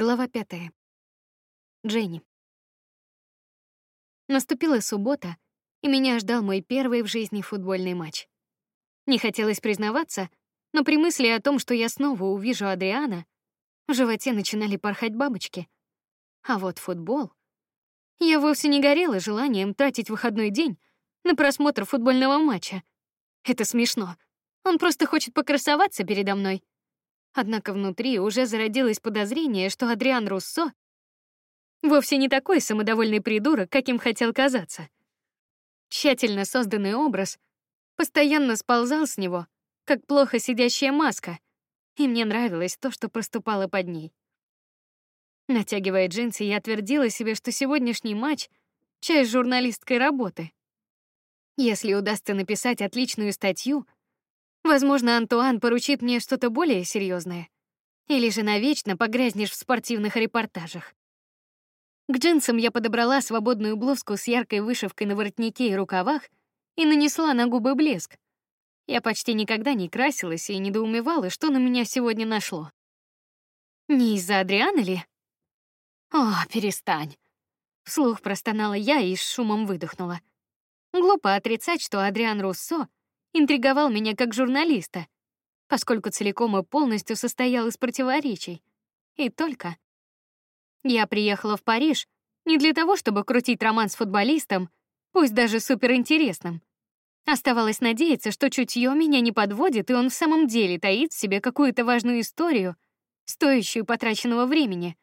Глава пятая. Дженни. Наступила суббота, и меня ждал мой первый в жизни футбольный матч. Не хотелось признаваться, но при мысли о том, что я снова увижу Адриана, в животе начинали порхать бабочки. А вот футбол... Я вовсе не горела желанием тратить выходной день на просмотр футбольного матча. Это смешно. Он просто хочет покрасоваться передо мной. Однако внутри уже зародилось подозрение, что Адриан Руссо вовсе не такой самодовольный придурок, каким хотел казаться. Тщательно созданный образ постоянно сползал с него, как плохо сидящая маска, и мне нравилось то, что проступало под ней. Натягивая джинсы, я твердила себе, что сегодняшний матч — часть журналистской работы. Если удастся написать отличную статью — Возможно, Антуан поручит мне что-то более серьезное, или же навечно погрязнешь в спортивных репортажах. К джинсам я подобрала свободную блузку с яркой вышивкой на воротнике и рукавах и нанесла на губы блеск. Я почти никогда не красилась и недоумевала, что на меня сегодня нашло. Не из-за Адриана ли? О, перестань. Вслух простонала я и с шумом выдохнула. Глупо отрицать, что Адриан Руссо интриговал меня как журналиста, поскольку целиком и полностью состоял из противоречий. И только я приехала в Париж не для того, чтобы крутить роман с футболистом, пусть даже суперинтересным. Оставалось надеяться, что чутье меня не подводит, и он в самом деле таит в себе какую-то важную историю, стоящую потраченного времени.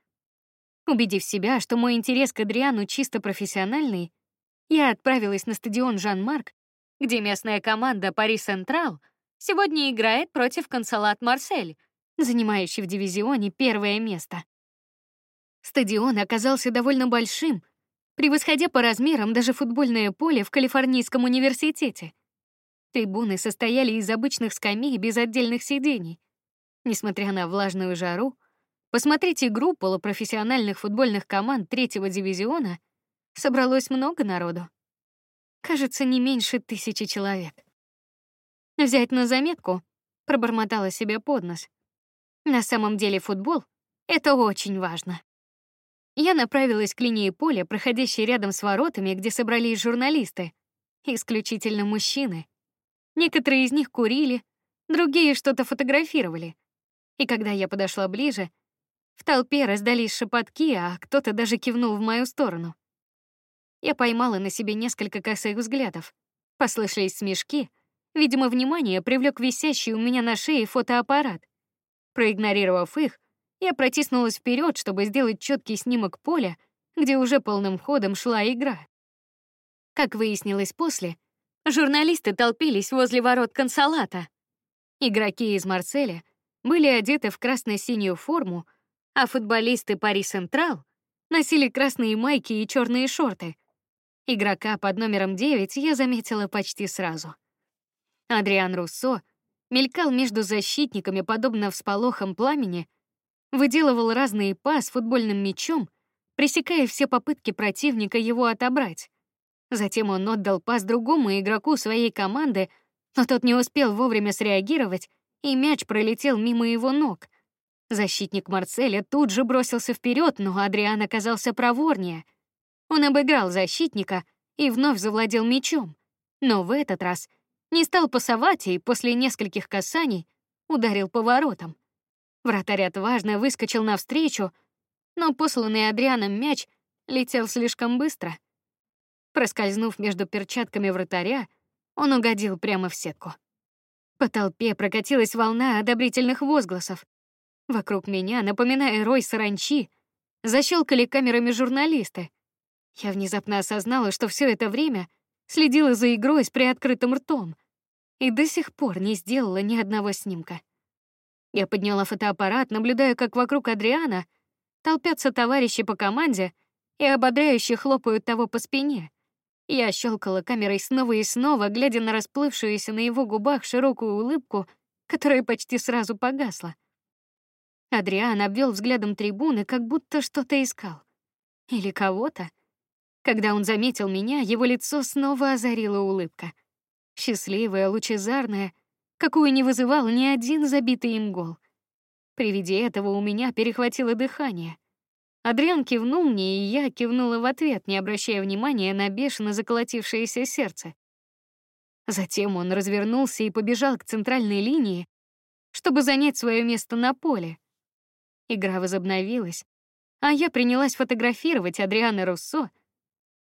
Убедив себя, что мой интерес к Адриану чисто профессиональный, я отправилась на стадион Жан-Марк где местная команда Пари Централ сегодня играет против Консолат Марсель, занимающий в дивизионе первое место. Стадион оказался довольно большим, превосходя по размерам даже футбольное поле в Калифорнийском университете. Трибуны состояли из обычных скамей без отдельных сидений. Несмотря на влажную жару, посмотреть игру полупрофессиональных футбольных команд третьего дивизиона собралось много народу. Кажется, не меньше тысячи человек. Взять на заметку, пробормотала себе под нос. На самом деле футбол — это очень важно. Я направилась к линии поля, проходящей рядом с воротами, где собрались журналисты, исключительно мужчины. Некоторые из них курили, другие что-то фотографировали. И когда я подошла ближе, в толпе раздались шепотки, а кто-то даже кивнул в мою сторону. Я поймала на себе несколько косых взглядов. Послышались смешки. Видимо, внимание привлек висящий у меня на шее фотоаппарат. Проигнорировав их, я протиснулась вперед, чтобы сделать четкий снимок поля, где уже полным ходом шла игра. Как выяснилось после, журналисты толпились возле ворот консолата. Игроки из Марселя были одеты в красно-синюю форму, а футболисты Пари Централ носили красные майки и черные шорты, Игрока под номером 9 я заметила почти сразу. Адриан Руссо мелькал между защитниками, подобно всполохам пламени, выделывал разные пас футбольным мячом, пресекая все попытки противника его отобрать. Затем он отдал пас другому игроку своей команды, но тот не успел вовремя среагировать, и мяч пролетел мимо его ног. Защитник Марселя тут же бросился вперед, но Адриан оказался проворнее — он обыграл защитника и вновь завладел мячом, но в этот раз не стал пасовать и после нескольких касаний ударил по воротам. Вратарь отважно выскочил навстречу, но посланный Адрианом мяч летел слишком быстро. Проскользнув между перчатками вратаря, он угодил прямо в сетку. По толпе прокатилась волна одобрительных возгласов. Вокруг меня, напоминая рой саранчи, защелкали камерами журналисты. Я внезапно осознала, что все это время следила за игрой с приоткрытым ртом и до сих пор не сделала ни одного снимка. Я подняла фотоаппарат, наблюдая, как вокруг Адриана толпятся товарищи по команде и ободряюще хлопают того по спине. Я щелкала камерой снова и снова, глядя на расплывшуюся на его губах широкую улыбку, которая почти сразу погасла. Адриан обвел взглядом трибуны, как будто что-то искал. Или кого-то. Когда он заметил меня, его лицо снова озарила улыбка. Счастливая, лучезарная, какую не вызывал ни один забитый им гол. При виде этого у меня перехватило дыхание. Адриан кивнул мне, и я кивнула в ответ, не обращая внимания на бешено заколотившееся сердце. Затем он развернулся и побежал к центральной линии, чтобы занять свое место на поле. Игра возобновилась, а я принялась фотографировать Адриана Руссо,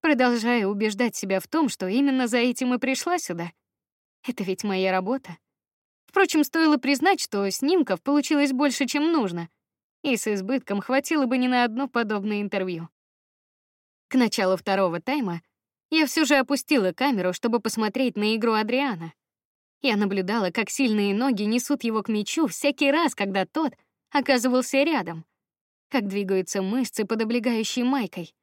продолжая убеждать себя в том, что именно за этим и пришла сюда. Это ведь моя работа. Впрочем, стоило признать, что снимков получилось больше, чем нужно, и с избытком хватило бы не на одно подобное интервью. К началу второго тайма я все же опустила камеру, чтобы посмотреть на игру Адриана. Я наблюдала, как сильные ноги несут его к мячу всякий раз, когда тот оказывался рядом, как двигаются мышцы под облегающей майкой,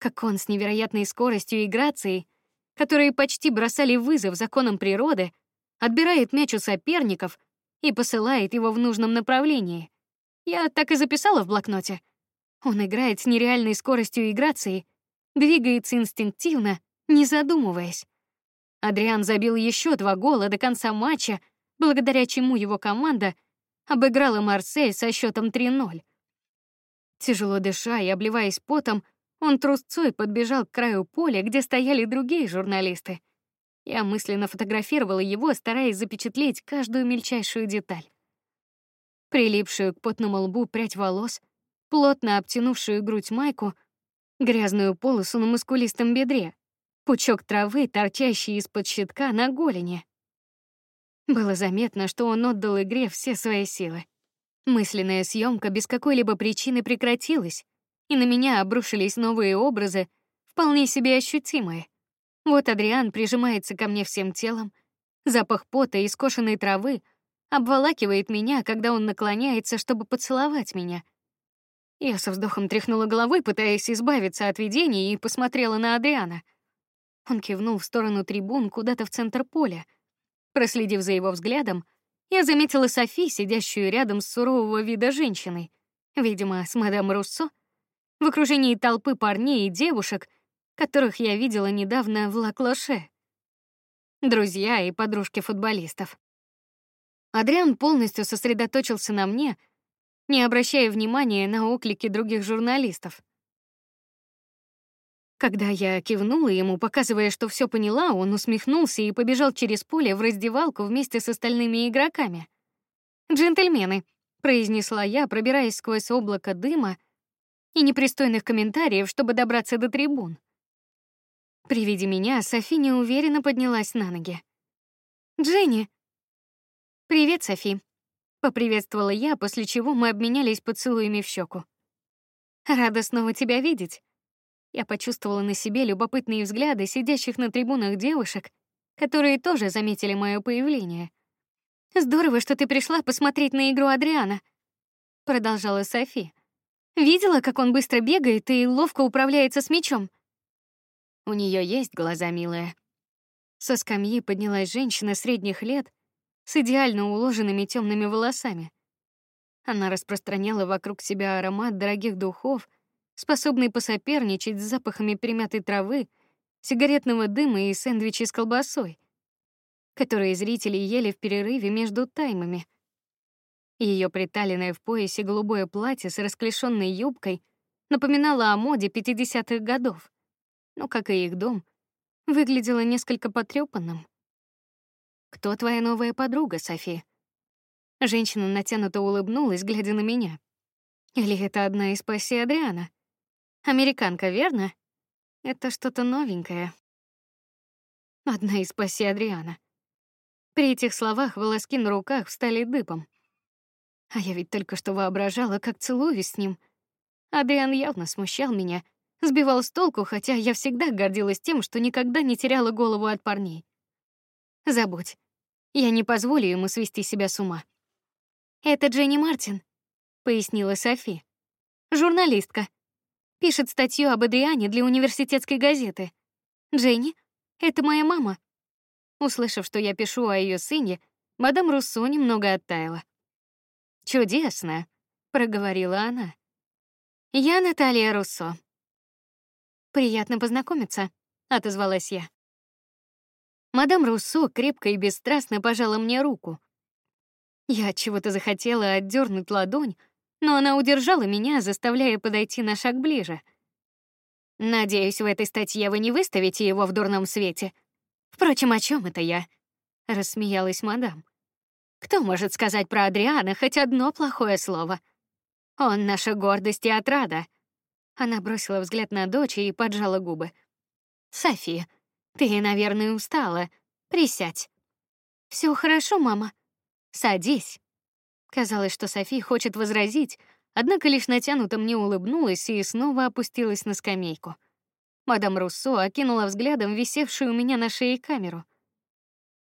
как он с невероятной скоростью и грацией, которые почти бросали вызов законам природы, отбирает мяч у соперников и посылает его в нужном направлении. Я так и записала в блокноте. Он играет с нереальной скоростью и грацией, двигается инстинктивно, не задумываясь. Адриан забил еще два гола до конца матча, благодаря чему его команда обыграла Марсель со счетом 3:0. Тяжело дыша и обливаясь потом, он трусцой подбежал к краю поля, где стояли другие журналисты. Я мысленно фотографировала его, стараясь запечатлеть каждую мельчайшую деталь. Прилипшую к потному лбу прядь волос, плотно обтянувшую грудь майку, грязную полосу на мускулистом бедре, пучок травы, торчащий из-под щитка на голени. Было заметно, что он отдал игре все свои силы. Мысленная съемка без какой-либо причины прекратилась, и на меня обрушились новые образы, вполне себе ощутимые. Вот Адриан прижимается ко мне всем телом, запах пота и скошенной травы обволакивает меня, когда он наклоняется, чтобы поцеловать меня. Я со вздохом тряхнула головой, пытаясь избавиться от видений, и посмотрела на Адриана. Он кивнул в сторону трибун куда-то в центр поля. Проследив за его взглядом, я заметила Софи, сидящую рядом с сурового вида женщиной, видимо, с мадам Руссо, в окружении толпы парней и девушек, которых я видела недавно в Лаклоше. Друзья и подружки футболистов. Адриан полностью сосредоточился на мне, не обращая внимания на оклики других журналистов. Когда я кивнула ему, показывая, что все поняла, он усмехнулся и побежал через поле в раздевалку вместе с остальными игроками. "Джентльмены", произнесла я, пробираясь сквозь облако дыма и непристойных комментариев, чтобы добраться до трибун. При виде меня Софи неуверенно поднялась на ноги. "Дженни". "Привет, Софи", поприветствовала я, после чего мы обменялись поцелуями в щеку. "Рада снова тебя видеть". Я почувствовала на себе любопытные взгляды сидящих на трибунах девушек, которые тоже заметили мое появление. Здорово, что ты пришла посмотреть на игру Адриана, продолжала Софи. Видела, как он быстро бегает и ловко управляется с мячом. У нее есть глаза, милая. Со скамьи поднялась женщина средних лет с идеально уложенными темными волосами. Она распространяла вокруг себя аромат дорогих духов способный посоперничать с запахами примятой травы, сигаретного дыма и сэндвичей с колбасой, которые зрители ели в перерыве между таймами. Ее приталенное в поясе голубое платье с расклешенной юбкой напоминало о моде 50-х годов, но, как и их дом, выглядело несколько потрёпанным. Кто твоя новая подруга, Софи? Женщина натянуто улыбнулась, глядя на меня. Или это одна из пассий Адриана? Американка, верно? Это что-то новенькое. Одна из пассий Адриана. При этих словах волоски на руках встали дыбом. А я ведь только что воображала, как целуюсь с ним. Адриан явно смущал меня, сбивал с толку, хотя я всегда гордилась тем, что никогда не теряла голову от парней. Забудь. Я не позволю ему свести себя с ума. Это Дженни Мартин, пояснила Софи. Журналистка. Пишет статью об Адриане для университетской газеты. Дженни, это моя мама. Услышав, что я пишу о ее сыне, мадам Руссо немного оттаяла. Чудесно, проговорила она. Я Наталья Руссо. Приятно познакомиться, отозвалась я. Мадам Руссо крепко и бесстрастно пожала мне руку. Я чего-то захотела отдернуть ладонь, но она удержала меня, заставляя подойти на шаг ближе. Надеюсь, в этой статье вы не выставите его в дурном свете. Впрочем, о чем это я? рассмеялась мадам. Кто может сказать про Адриана хоть одно плохое слово? Он наша гордость и отрада. Она бросила взгляд на дочь и поджала губы. София, ты, наверное, устала. Присядь. Все хорошо, мама. Садись. Казалось, что София хочет возразить, однако лишь натянуто мне улыбнулась и снова опустилась на скамейку. Мадам Руссо окинула взглядом висевшую у меня на шее камеру.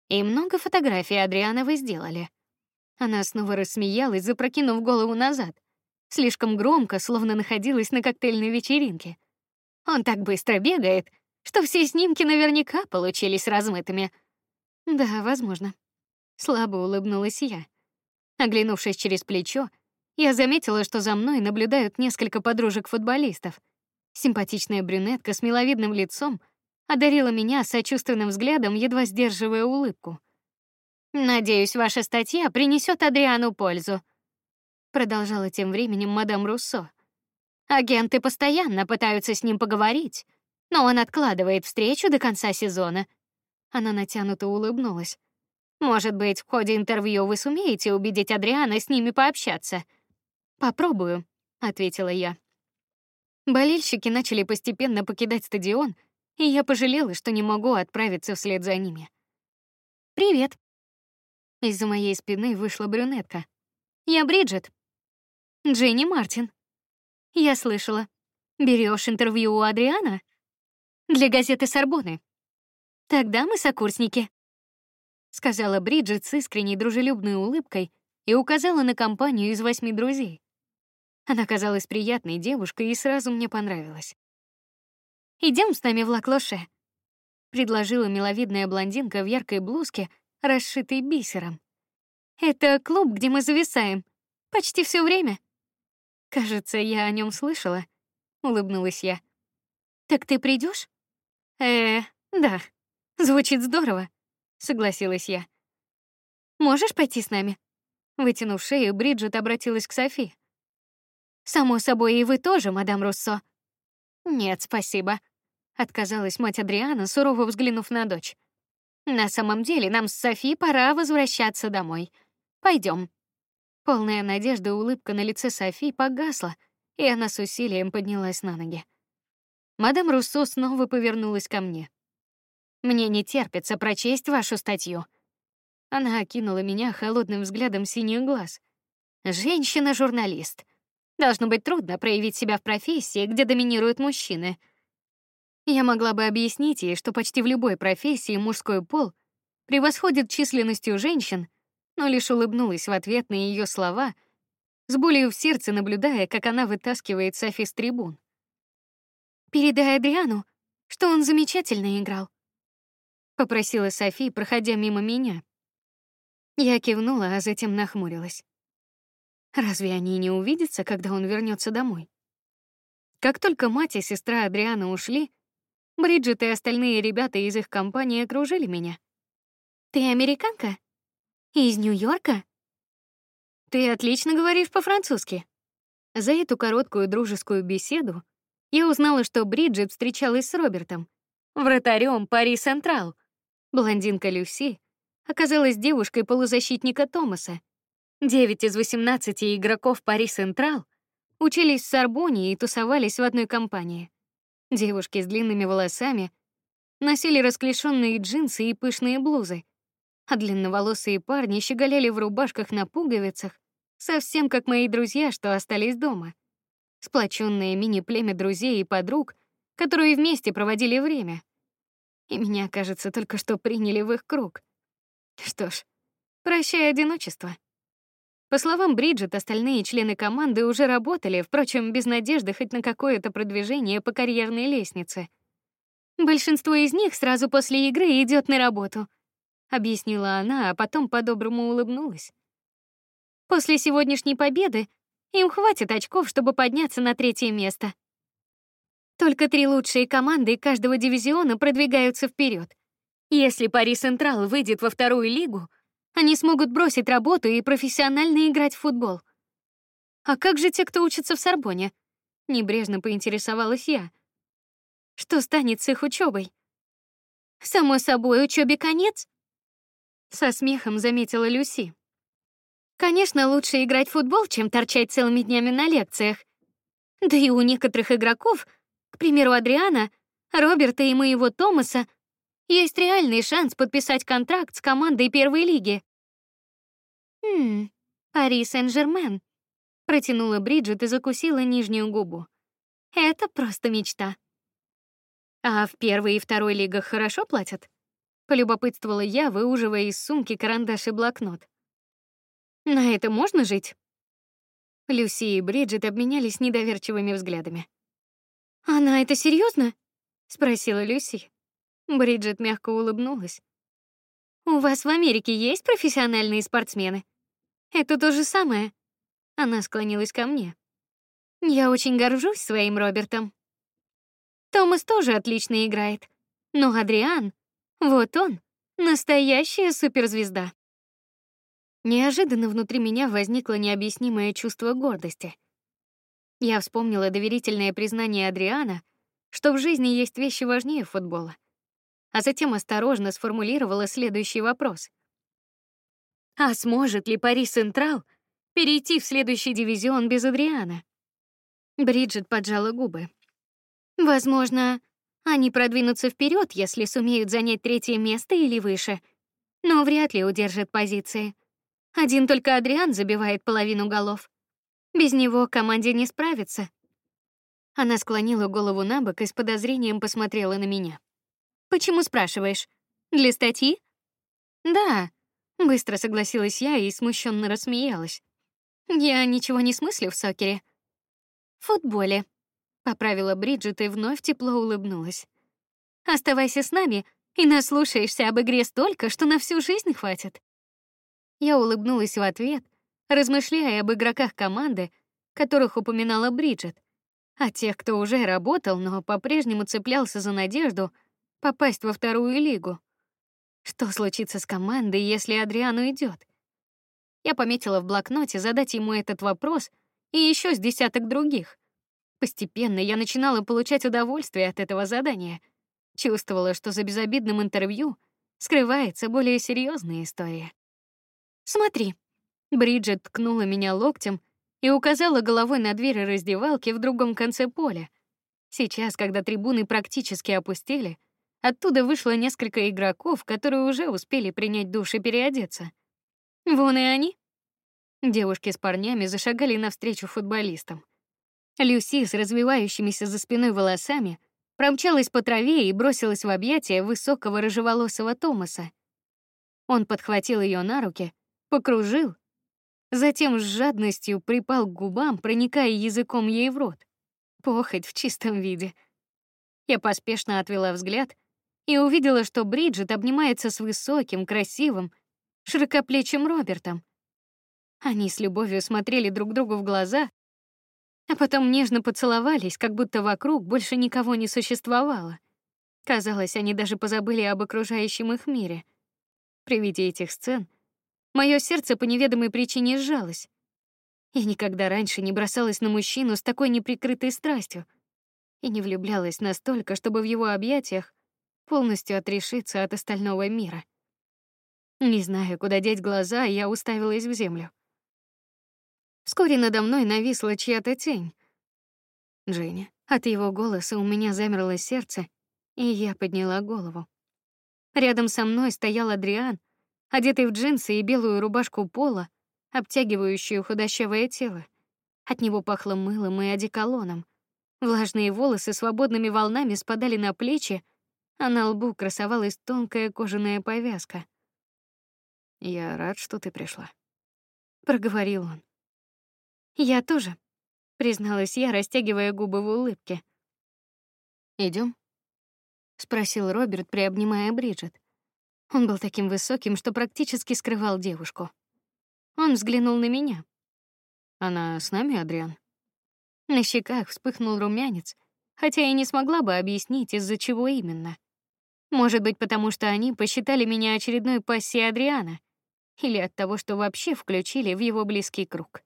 И много фотографий Адриана вы сделали. Она снова рассмеялась, запрокинув голову назад, слишком громко, словно находилась на коктейльной вечеринке. Он так быстро бегает, что все снимки наверняка получились размытыми. Да, возможно. Слабо улыбнулась я. Оглянувшись через плечо, я заметила, что за мной наблюдают несколько подружек футболистов. Симпатичная брюнетка с миловидным лицом одарила меня сочувственным взглядом, едва сдерживая улыбку. Надеюсь, ваша статья принесет Адриану пользу, продолжала тем временем мадам Руссо. Агенты постоянно пытаются с ним поговорить, но он откладывает встречу до конца сезона. Она натянуто улыбнулась. Может быть, в ходе интервью вы сумеете убедить Адриана с ними пообщаться. Попробую, ответила я. Болельщики начали постепенно покидать стадион, и я пожалела, что не могу отправиться вслед за ними. Привет. Из-за моей спины вышла брюнетка. Я Бриджит. Дженни Мартин. Я слышала. Берешь интервью у Адриана? Для газеты Сорбоны. Тогда мы сокурсники, сказала Бриджит с искренней дружелюбной улыбкой и указала на компанию из восьми друзей. Она казалась приятной девушкой и сразу мне понравилась. Идем с нами в Лаклоше, предложила миловидная блондинка в яркой блузке, расшитой бисером. Это клуб, где мы зависаем почти все время. Кажется, я о нем слышала, улыбнулась я. Так ты придешь? Э, да. Звучит здорово, согласилась я. Можешь пойти с нами? Вытянув шею, Бриджит обратилась к Софи. Само собой, и вы тоже, мадам Руссо. Нет, спасибо, отказалась мать Адриана, сурово взглянув на дочь. На самом деле, нам с Софи пора возвращаться домой. Пойдем. Полная надежды улыбка на лице Софи погасла, и она с усилием поднялась на ноги. Мадам Руссо снова повернулась ко мне. Мне не терпится прочесть вашу статью. Она окинула меня холодным взглядом синих глаз. Женщина-журналист. Должно быть трудно проявить себя в профессии, где доминируют мужчины. Я могла бы объяснить ей, что почти в любой профессии мужской пол превосходит численностью женщин, но лишь улыбнулась в ответ на ее слова, с болью в сердце наблюдая, как она вытаскивает Софи с трибун. Передай Адриану, что он замечательно играл, попросила Софи, проходя мимо меня. Я кивнула, а затем нахмурилась. Разве они не увидятся, когда он вернется домой? Как только мать и сестра Адриана ушли, Бриджит и остальные ребята из их компании окружили меня. Ты американка? Из Нью-Йорка? Ты отлично говоришь по-французски. За эту короткую дружескую беседу я узнала, что Бриджит встречалась с Робертом, вратарем Пари Централ. Блондинка Люси оказалась девушкой полузащитника Томаса, Девять из 18 игроков Пари Централ учились в Сорбоне и тусовались в одной компании. Девушки с длинными волосами носили расклешенные джинсы и пышные блузы, а длинноволосые парни щеголяли в рубашках на пуговицах, совсем как мои друзья, что остались дома. Сплоченное мини-племя друзей и подруг, которые вместе проводили время. И меня, кажется, только что приняли в их круг. Что ж, прощай одиночество. По словам Бриджит, остальные члены команды уже работали, впрочем, без надежды хоть на какое-то продвижение по карьерной лестнице. Большинство из них сразу после игры идет на работу, объяснила она, а потом по-доброму улыбнулась. После сегодняшней победы им хватит очков, чтобы подняться на третье место. Только три лучшие команды каждого дивизиона продвигаются вперед. Если Пари Централ выйдет во вторую лигу, они смогут бросить работу и профессионально играть в футбол. А как же те, кто учится в Сорбоне? Небрежно поинтересовалась я. Что станет с их учебой? Само собой, учебе конец. Со смехом заметила Люси. Конечно, лучше играть в футбол, чем торчать целыми днями на лекциях. Да и у некоторых игроков, к примеру, Адриана, Роберта и моего Томаса, есть реальный шанс подписать контракт с командой первой лиги. Хм, Пари Сен-Жермен. Протянула Бриджит и закусила нижнюю губу. Это просто мечта. А в первой и второй лигах хорошо платят? Полюбопытствовала я, выуживая из сумки карандаш и блокнот. На это можно жить? Люси и Бриджит обменялись недоверчивыми взглядами. Она это серьезно? спросила Люси. Бриджит мягко улыбнулась. У вас в Америке есть профессиональные спортсмены? Это то же самое. Она склонилась ко мне. Я очень горжусь своим Робертом. Томас тоже отлично играет, но Адриан, вот он, настоящая суперзвезда. Неожиданно внутри меня возникло необъяснимое чувство гордости. Я вспомнила доверительное признание Адриана, что в жизни есть вещи важнее футбола. А затем осторожно сформулировала следующий вопрос: А сможет ли Пари Централ перейти в следующий дивизион без Адриана? Бриджит поджала губы. Возможно, они продвинутся вперед, если сумеют занять третье место или выше, но вряд ли удержат позиции. Один только Адриан забивает половину голов. Без него команде не справиться. Она склонила голову набок и с подозрением посмотрела на меня. Почему спрашиваешь? Для статьи? Да, быстро согласилась я и смущенно рассмеялась. Я ничего не смыслю в сокере. Футболе, поправила Бриджит и вновь тепло улыбнулась. Оставайся с нами и наслушаешься об игре столько, что на всю жизнь хватит. Я улыбнулась в ответ, размышляя об игроках команды, которых упоминала Бриджит, о тех, кто уже работал, но по-прежнему цеплялся за надежду попасть во вторую лигу. Что случится с командой, если Адриан уйдет? Я пометила в блокноте задать ему этот вопрос и еще с десяток других. Постепенно я начинала получать удовольствие от этого задания. Чувствовала, что за безобидным интервью скрывается более серьезная история. Смотри. Бриджит ткнула меня локтем и указала головой на дверь раздевалки в другом конце поля. Сейчас, когда трибуны практически опустели, оттуда вышло несколько игроков, которые уже успели принять душ и переодеться. Вон и они. Девушки с парнями зашагали навстречу футболистам. Люси с развивающимися за спиной волосами промчалась по траве и бросилась в объятия высокого рыжеволосого Томаса. Он подхватил ее на руки, покружил, затем с жадностью припал к губам, проникая языком ей в рот. Похоть в чистом виде. Я поспешно отвела взгляд и увидела, что Бриджит обнимается с высоким, красивым, широкоплечим Робертом. Они с любовью смотрели друг другу в глаза, а потом нежно поцеловались, как будто вокруг больше никого не существовало. Казалось, они даже позабыли об окружающем их мире. При виде этих сцен мое сердце по неведомой причине сжалось. Я никогда раньше не бросалась на мужчину с такой неприкрытой страстью и не влюблялась настолько, чтобы в его объятиях полностью отрешиться от остального мира. Не зная, куда деть глаза, я уставилась в землю. Вскоре надо мной нависла чья-то тень. Дженни. От его голоса у меня замерло сердце, и я подняла голову. Рядом со мной стоял Адриан, одетый в джинсы и белую рубашку пола, обтягивающую худощавое тело. От него пахло мылом и одеколоном. Влажные волосы свободными волнами спадали на плечи, а на лбу красовалась тонкая кожаная повязка. Я рад, что ты пришла, проговорил он. Я тоже, призналась я, растягивая губы в улыбке. Идем? спросил Роберт, приобнимая Бриджит. Он был таким высоким, что практически скрывал девушку. Он взглянул на меня. Она с нами, Адриан. На щеках вспыхнул румянец, хотя я не смогла бы объяснить, из-за чего именно. Может быть, потому что они посчитали меня очередной пассией Адриана, или от того, что вообще включили в его близкий круг.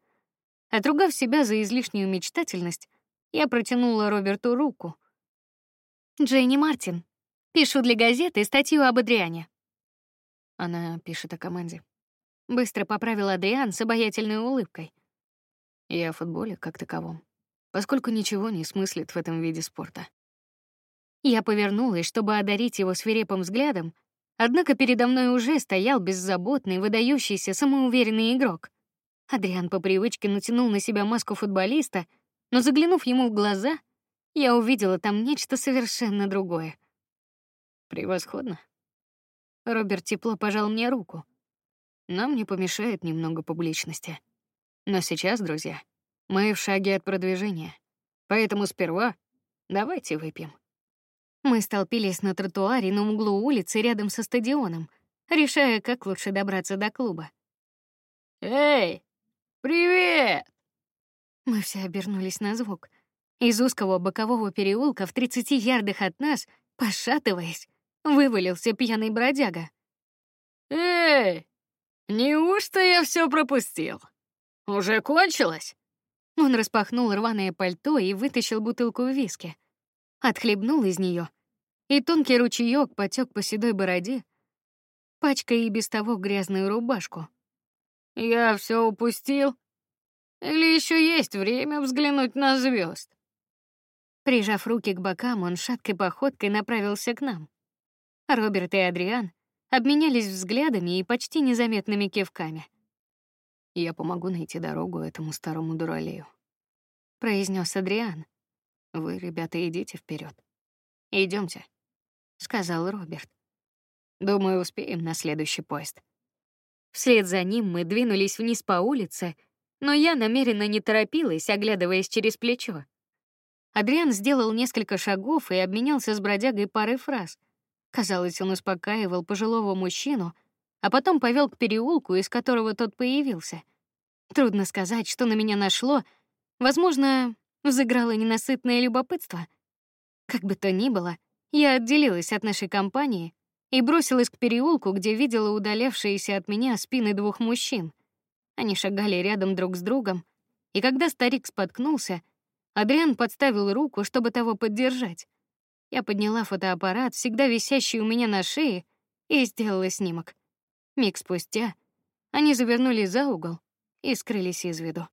Отругав себя за излишнюю мечтательность, я протянула Роберту руку. Дженни Мартин. Пишу для газеты статью об Адриане. Она пишет о команде. Быстро поправил Адриан с обаятельной улыбкой. И о футболе как таковом, поскольку ничего не смыслит в этом виде спорта. Я повернулась, чтобы одарить его свирепым взглядом, однако передо мной уже стоял беззаботный, выдающийся, самоуверенный игрок. Адриан по привычке натянул на себя маску футболиста, но заглянув ему в глаза, я увидела там нечто совершенно другое. Превосходно. Роберт тепло пожал мне руку. Нам не помешает немного публичности. Но сейчас, друзья, мы в шаге от продвижения. Поэтому сперва давайте выпьем. Мы столпились на тротуаре на углу улицы рядом со стадионом, решая, как лучше добраться до клуба. Эй, привет! Мы все обернулись на звук. Из узкого бокового переулка в 30 ярдах от нас, пошатываясь, вывалился пьяный бродяга. Эй, Неужто я все пропустил? Уже кончилось? Он распахнул рваное пальто и вытащил бутылку виски. Отхлебнул из нее, и тонкий ручеек потек по седой бороде, пачкая и без того грязную рубашку. Я все упустил? Или еще есть время взглянуть на звезд? Прижав руки к бокам, он шаткой походкой направился к нам. Роберт и Адриан обменялись взглядами и почти незаметными кивками. Я помогу найти дорогу этому старому дуралею, произнес Адриан. Вы, ребята, идите вперед. Идемте, сказал Роберт. Думаю, успеем на следующий поезд. Вслед за ним мы двинулись вниз по улице, но я намеренно не торопилась, оглядываясь через плечо. Адриан сделал несколько шагов и обменялся с бродягой парой фраз. Казалось, он успокаивал пожилого мужчину, а потом повел к переулку, из которого тот появился. Трудно сказать, что на меня нашло. Возможно, взыграло ненасытное любопытство. Как бы то ни было, я отделилась от нашей компании и бросилась к переулку, где видела удалявшиеся от меня спины двух мужчин. Они шагали рядом друг с другом, и когда старик споткнулся, Адриан подставил руку, чтобы того поддержать. Я подняла фотоаппарат, всегда висящий у меня на шее, и сделала снимок. Миг спустя они завернули за угол и скрылись из виду.